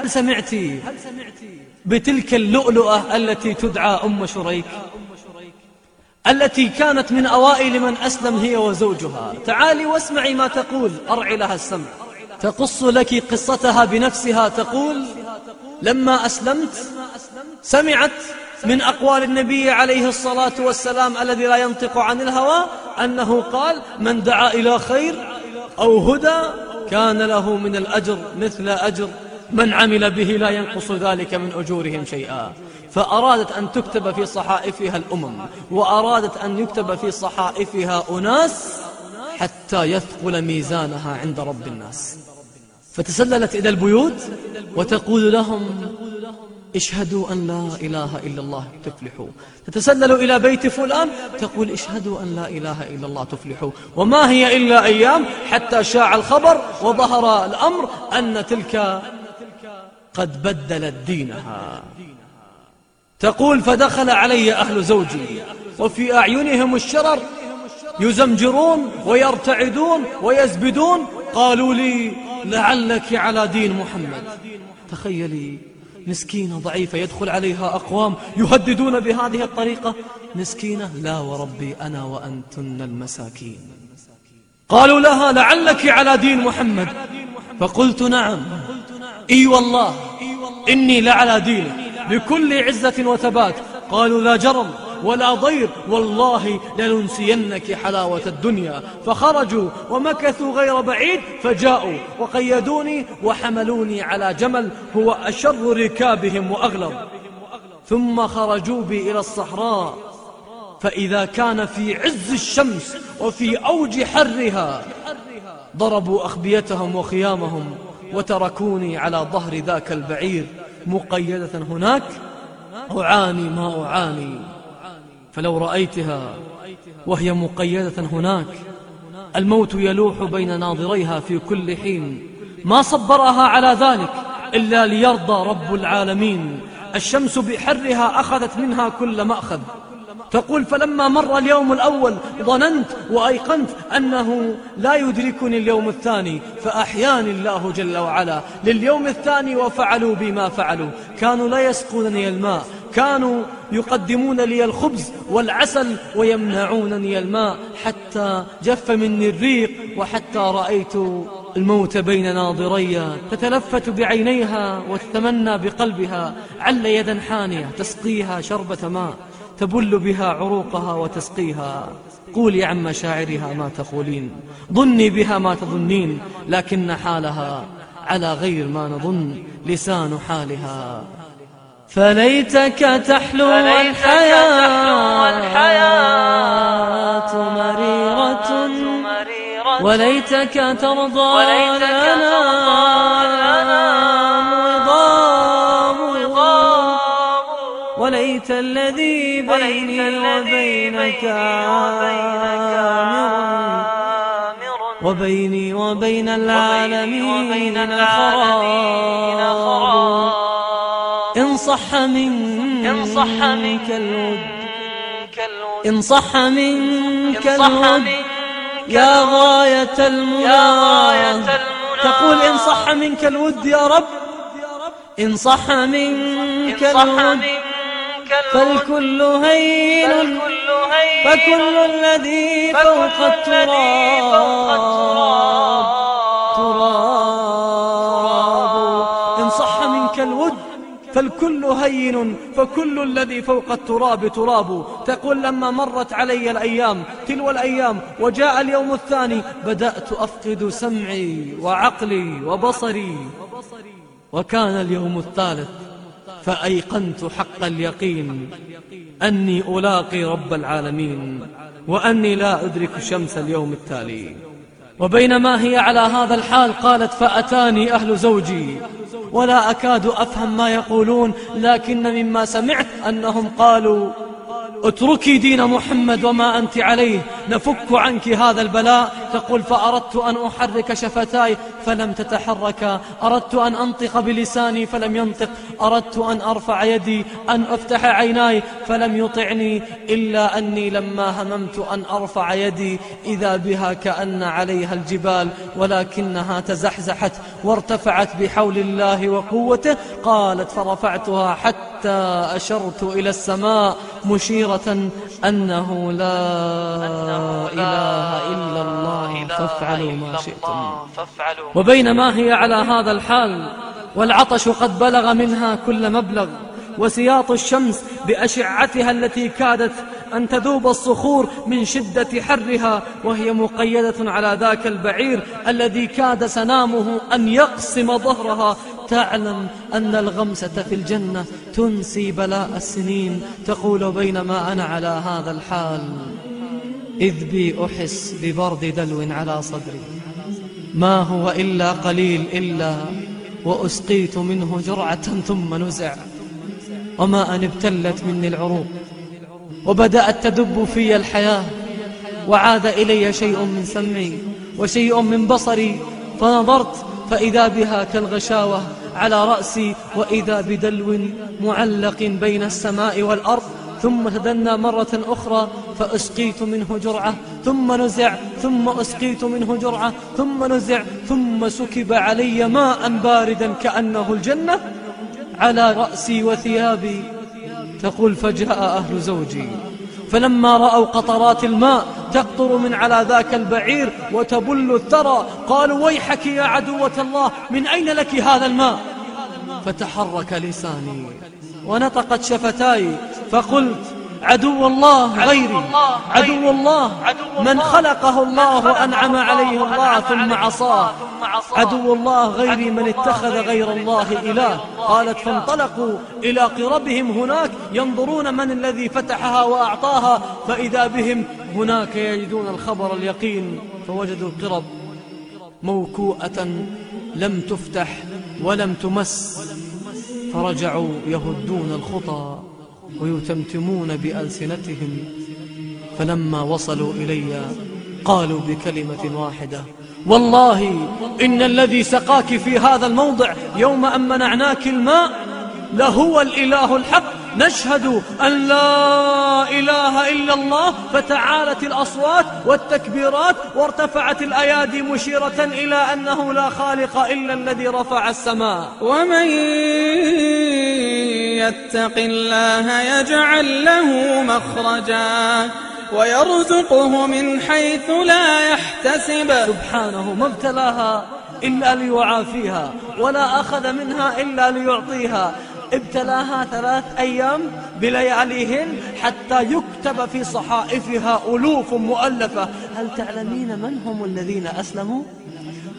هل سمعت بتلك اللؤلؤة التي تدعى أم شريك؟ التي كانت من أوائل من أسلم هي وزوجها. تعالي واسمعي ما تقول أرعي لها السمع. تقص لك قصتها بنفسها تقول لما أسلمت سمعت من أقوال النبي عليه الصلاة والسلام الذي لا ينطق عن الهوى أنه قال من دعا إلى خير أو هدى كان له من الأجر مثل أجر من عمل به لا ينقص ذلك من أجورهم شيئا. فأرادت أن تكتب في صحائفها الأمم وأرادت أن يكتب في صحائفها أناس حتى يثقل ميزانها عند رب الناس. فتسللت إلى البيوت وتقول لهم اشهدوا أن لا إله إلا الله تفلحوا. تتسلل إلى بيت فلان تقول اشهدوا أن لا إله إلا الله تفلحوا. وما هي إلا أيام حتى شاع الخبر وظهر الأمر أن تلك قد بدلت دينها. تقول فدخل علي أهل زوجي وفي أعينهم الشرر. يزمجرون ويرتعدون ويزبدون. قالوا لي لعلك على دين محمد. تخيلي مسكينة ضعيفة يدخل عليها أقوام يهددون بهذه الطريقة. مسكينة لا وربي أنا وأنتن المساكين. قالوا لها لعلك على دين محمد. فقلت نعم. إي والله. إني لعلى دينه. بكل عزة وثبات. قالوا لا جرم ولا ضير. والله لننسينك حلاوة الدنيا. فخرجوا ومكثوا غير بعيد. فجاءوا وقيدوني وحملوني على جمل هو أشر ركابهم وأغلظ ثم خرجوا بي إلى الصحراء. فإذا كان في عز الشمس وفي أوج حرها ضربوا أخبيتهم وخيامهم. وتركوني على ظهر ذاك البعير مقيدة هناك؟ أعاني ما أعاني. فلو رأيتها وهي مقيدة هناك الموت يلوح بين ناظريها في كل حين. ما صبرها على ذلك إلا ليرضى رب العالمين. الشمس بحرها أخذت منها كل مأخذ. تقول فلما مر اليوم الأول ظننت وأيقنت أنه لا يدركني اليوم الثاني فأحياني الله جل وعلا. لليوم الثاني وفعلوا بما فعلوا. كانوا لا يسقونني الماء. كانوا يقدمون لي الخبز والعسل ويمنعونني الماء. حتى جف مني الريق وحتى رأيت الموت بين ناظري. تتلفت بعينيها وتتمنى بقلبها. عل يدا حانية تسقيها شربة ماء. تبل بها عروقها وتسقيها. قولي عن مشاعرها ما تقولين. ظني بها ما تظنين لكن حالها على غير ما نظن لسان حالها. فليتك تحلو الحياة مريرة وليتك ترضى لنا. وليت الذي بيني وبينك عامر وبيني وبين العالمين خراب إن صح منك الود. إن صح منك الود. يا غاية المنى. تقول إن صح منك الود يا رب. إن صح منك الود. فالكل هين فكل الذي فوق التراب. تراب إن صح منك الود فالكل هين فكل الذي فوق التراب تراب. تقول لما مرت علي الأيام تلو الأيام وجاء اليوم الثاني بدأت أفقد سمعي وعقلي وبصري. وكان اليوم الثالث فأيقنت حق اليقين أني ألاقي رب العالمين وأني لا أدرك شمس اليوم التالي. وبينما هي على هذا الحال قالت فأتاني أهل زوجي. ولا أكاد أفهم ما يقولون لكن مما سمعت أنهم قالوا اتركي دين محمد وما أنت عليه نفك عنك هذا البلاء. تقول فأردت أن أحرك شفتاي فلم تتحرك. أردت أن أنطق بلساني فلم ينطق. أردت أن أرفع يدي أن أفتح عيناي فلم يطعني. إلا أني لما هممت أن أرفع يدي إذا بها كأن عليها الجبال ولكنها تزحزحت وارتفعت بحول الله وقوته. قالت فرفعتها حتى أشرت إلى السماء مشيرة أنه لا إله إلا الله. فافعلوا ما شئتم. وبينما هي على هذا الحال والعطش قد بلغ منها كل مبلغ وسياط الشمس بأشعتها التي كادت أن تذوب الصخور من شدة حرها وهي مقيدة على ذاك البعير الذي كاد سنامه أن يقسم ظهرها. تعلم أن الغمسة في الجنة تنسي بلاء السنين. تقول بينما أنا على هذا الحال. إذ بي أحس ببرد دلو على صدري. ما هو إلا قليل إلا وأسقيت منه جرعة ثم نزع. وما أن ابتلت مني العروق. وبدأت تدب في الحياة. وعاد إلي شيء من سمعي وشيء من بصري. فنظرت فإذا بها كالغشاوة على رأسي. وإذا بدلو معلق بين السماء والأرض. ثم تدنى مرة أخرى فأسقيت منه جرعة ثم نزع ثم أسقيت منه جرعة ثم نزع ثم سكب علي ماء باردا كأنه الجنة على رأسي وثيابي. تقول فجاء أهل زوجي. فلما رأوا قطرات الماء تقطر من على ذاك البعير وتبل الثرى قالوا ويحك يا عدوة الله من أين لك هذا الماء؟ فتحرك لساني ونطقت شفتاي فقلت عدو الله غيري عدو الله. من خلقه الله وأنعم عليه الله ثم عصاه. عدو الله غيري من اتخذ غير الله إله. قالت فانطلقوا إلى قربهم هناك ينظرون من الذي فتحها وأعطاها فإذا بهم هناك يجدون الخبر اليقين فوجدوا القرب موكوءة لم تفتح ولم تمس. فرجعوا يهدون الخطى ويتمتمون بألسنتهم. فلما وصلوا إلي قالوا بكلمة واحدة والله إن الذي سقاك في هذا الموضع يوم أن منعناك الماء لهو الإله الحق نشهد أن لا إله إلا الله فتعالت الأصوات والتكبيرات وارتفعت الأيادي مشيرة إلى أنه لا خالق إلا الذي رفع السماء. ومن يتق الله يجعل له مخرجا ويرزقه من حيث لا يحتسب. سبحانه ما ابتلاها إلا ليعافيها ولا أخذ منها إلا ليعطيها. ابتلاها ثلاث أيام بلياليهن حتى يكتب في صحائفها ألوف مؤلفة هل تعلمين من هم الذين أسلموا؟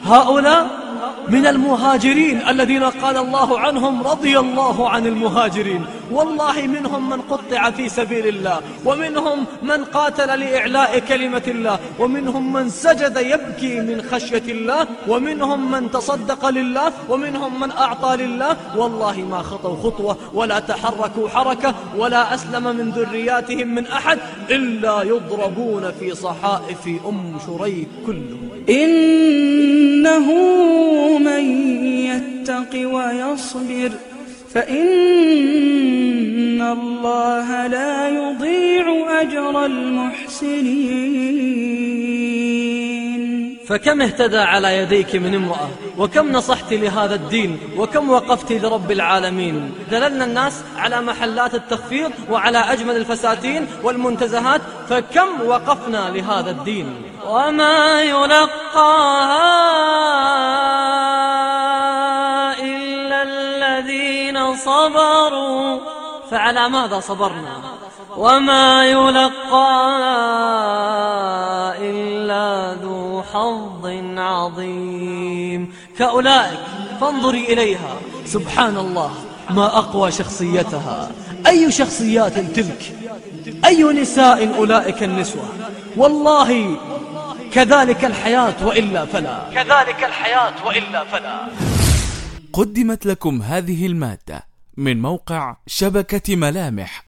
هؤلاء من المهاجرين الذين قال الله عنهم رضي الله عن المهاجرين. والله منهم من قطع في سبيل الله ومنهم من قاتل لإعلاء كلمة الله ومنهم من سجد يبكي من خشية الله ومنهم من تصدق لله ومنهم من أعطى لله. والله ما خطوا خطوة ولا تحركوا حركة ولا أسلم من ذرياتهم من أحد إلا يضربون في صحائف أم شريك كلهم إنه من يتق ويصبر فإن الله لا يضيع أجر المحسنين. فكم اهتدى على يديك من امرأة؟ وكم نصحت لهذا الدين؟ وكم وقفت لرب العالمين؟ دللنا الناس على محلات التخفيض وعلى أجمل الفساتين والمنتزهات فكم وقفنا لهذا الدين؟ وما يلقاها إلا الذين صبروا. فعلى ماذا صبرنا؟ وما يلقاها حظ عظيم. كأولئك فانظري إليها. سبحان الله ما أقوى شخصيتها. أي شخصيات تلك؟ أي نساء أولئك النسوة؟ والله كذلك الحياة وإلا فلا. كذلك الحياة وإلا فلا. قدمت لكم هذه المادة من موقع شبكة ملامح.